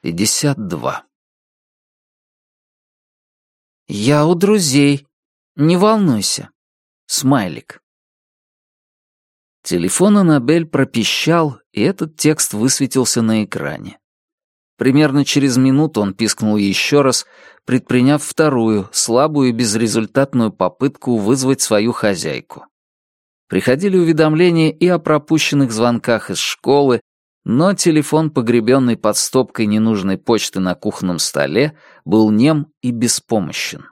52. «Я у друзей. Не волнуйся». Смайлик. Телефон Аннабель пропищал, и этот текст высветился на экране. Примерно через минуту он пискнул еще раз, предприняв вторую, слабую и безрезультатную попытку вызвать свою хозяйку. Приходили уведомления и о пропущенных звонках из школы, но телефон, погребенный под стопкой ненужной почты на кухонном столе, был нем и беспомощен.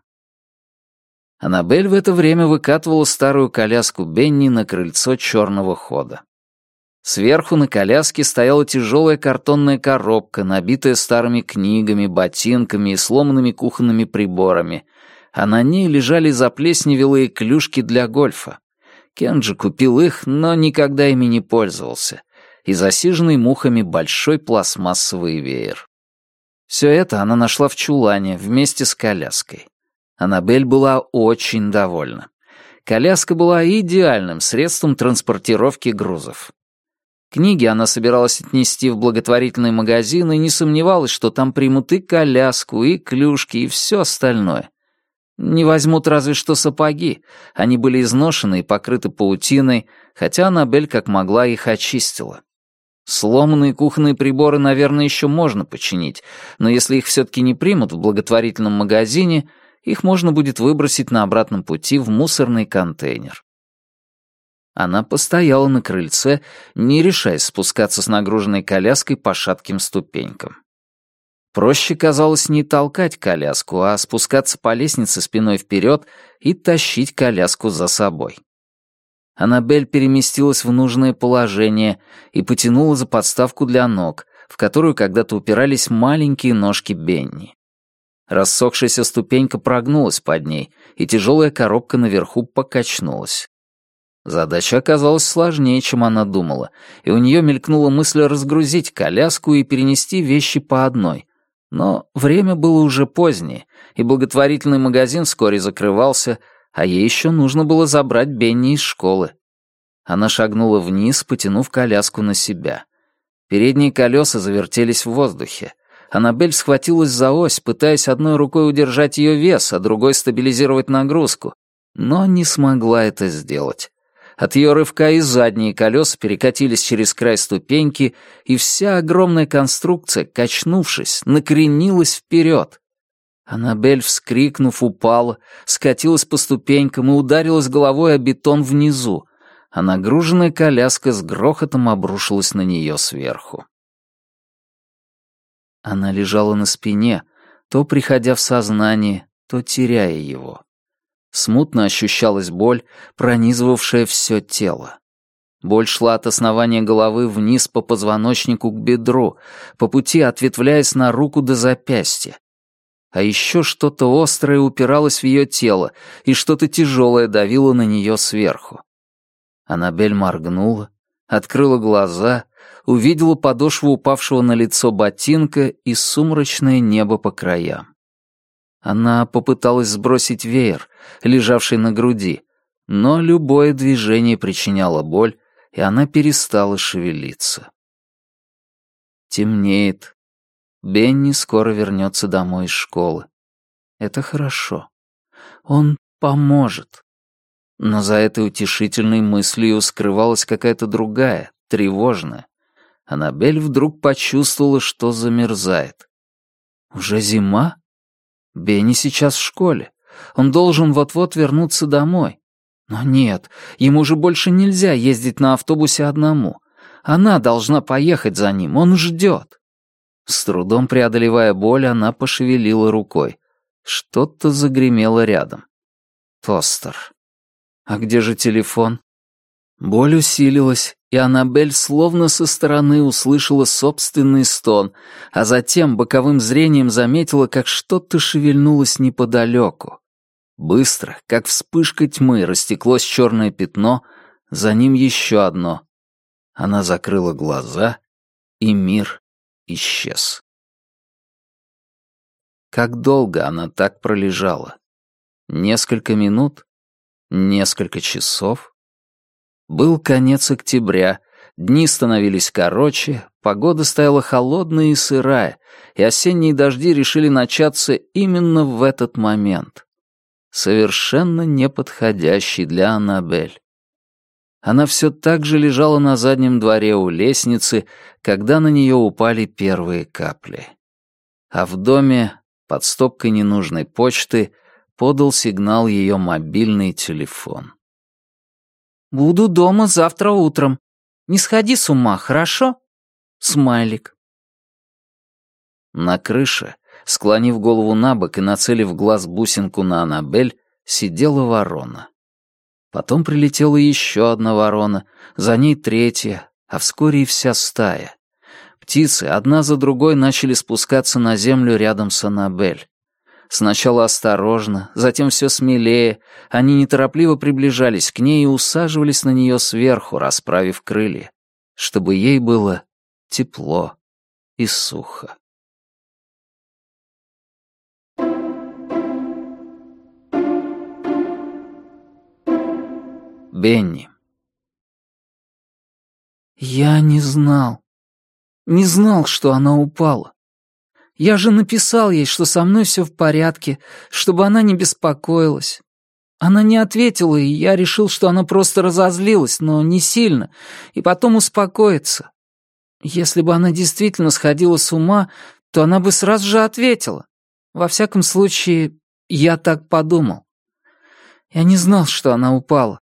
Аннабель в это время выкатывала старую коляску Бенни на крыльцо черного хода. Сверху на коляске стояла тяжелая картонная коробка, набитая старыми книгами, ботинками и сломанными кухонными приборами, а на ней лежали заплесневелые клюшки для гольфа. Кенджи купил их, но никогда ими не пользовался и засиженный мухами большой пластмассовый веер. Все это она нашла в чулане вместе с коляской. Аннабель была очень довольна. Коляска была идеальным средством транспортировки грузов. Книги она собиралась отнести в благотворительный магазин и не сомневалась, что там примут и коляску, и клюшки, и все остальное. Не возьмут разве что сапоги. Они были изношены и покрыты паутиной, хотя Аннабель как могла их очистила. Сломанные кухонные приборы, наверное, еще можно починить, но если их все-таки не примут в благотворительном магазине, их можно будет выбросить на обратном пути в мусорный контейнер. Она постояла на крыльце, не решаясь спускаться с нагруженной коляской по шатким ступенькам. Проще казалось не толкать коляску, а спускаться по лестнице спиной вперед и тащить коляску за собой. Аннабель переместилась в нужное положение и потянула за подставку для ног, в которую когда-то упирались маленькие ножки Бенни. Рассохшаяся ступенька прогнулась под ней, и тяжелая коробка наверху покачнулась. Задача оказалась сложнее, чем она думала, и у нее мелькнула мысль разгрузить коляску и перенести вещи по одной. Но время было уже позднее, и благотворительный магазин вскоре закрывался, а ей еще нужно было забрать Бенни из школы. Она шагнула вниз, потянув коляску на себя. Передние колеса завертелись в воздухе. Аннабель схватилась за ось, пытаясь одной рукой удержать ее вес, а другой стабилизировать нагрузку, но не смогла это сделать. От ее рывка и задние колеса перекатились через край ступеньки, и вся огромная конструкция, качнувшись, накренилась вперед. Аннабель, вскрикнув, упала, скатилась по ступенькам и ударилась головой о бетон внизу, а нагруженная коляска с грохотом обрушилась на нее сверху. Она лежала на спине, то приходя в сознание, то теряя его. Смутно ощущалась боль, пронизывавшая все тело. Боль шла от основания головы вниз по позвоночнику к бедру, по пути ответвляясь на руку до запястья, а еще что-то острое упиралось в ее тело, и что-то тяжелое давило на нее сверху. Аннабель моргнула, открыла глаза, увидела подошву упавшего на лицо ботинка и сумрачное небо по краям. Она попыталась сбросить веер, лежавший на груди, но любое движение причиняло боль, и она перестала шевелиться. Темнеет, Бенни скоро вернется домой из школы. Это хорошо. Он поможет. Но за этой утешительной мыслью скрывалась какая-то другая, тревожная. Аннабель вдруг почувствовала, что замерзает. Уже зима? Бенни сейчас в школе. Он должен вот-вот вернуться домой. Но нет, ему же больше нельзя ездить на автобусе одному. Она должна поехать за ним, он ждет. С трудом преодолевая боль, она пошевелила рукой. Что-то загремело рядом. Тостер. А где же телефон? Боль усилилась, и Аннабель словно со стороны услышала собственный стон, а затем боковым зрением заметила, как что-то шевельнулось неподалеку. Быстро, как вспышка тьмы, растеклось черное пятно, за ним еще одно. Она закрыла глаза, и мир исчез. Как долго она так пролежала? Несколько минут? Несколько часов? Был конец октября, Дни становились короче, погода стояла холодная и сырая, и осенние дожди решили начаться именно в этот момент. Совершенно неподходящий для Аннабель. Она все так же лежала на заднем дворе у лестницы, когда на нее упали первые капли. А в доме, под стопкой ненужной почты, подал сигнал ее мобильный телефон. «Буду дома завтра утром», не сходи с ума, хорошо? Смайлик. На крыше, склонив голову на бок и нацелив глаз бусинку на Аннабель, сидела ворона. Потом прилетела еще одна ворона, за ней третья, а вскоре и вся стая. Птицы одна за другой начали спускаться на землю рядом с Аннабель. Сначала осторожно, затем все смелее, они неторопливо приближались к ней и усаживались на нее сверху, расправив крылья, чтобы ей было тепло и сухо. Бенни. Я не знал. Не знал, что она упала. Я же написал ей, что со мной все в порядке, чтобы она не беспокоилась. Она не ответила, и я решил, что она просто разозлилась, но не сильно, и потом успокоится. Если бы она действительно сходила с ума, то она бы сразу же ответила. Во всяком случае, я так подумал. Я не знал, что она упала.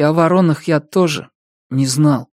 И о воронах я тоже не знал.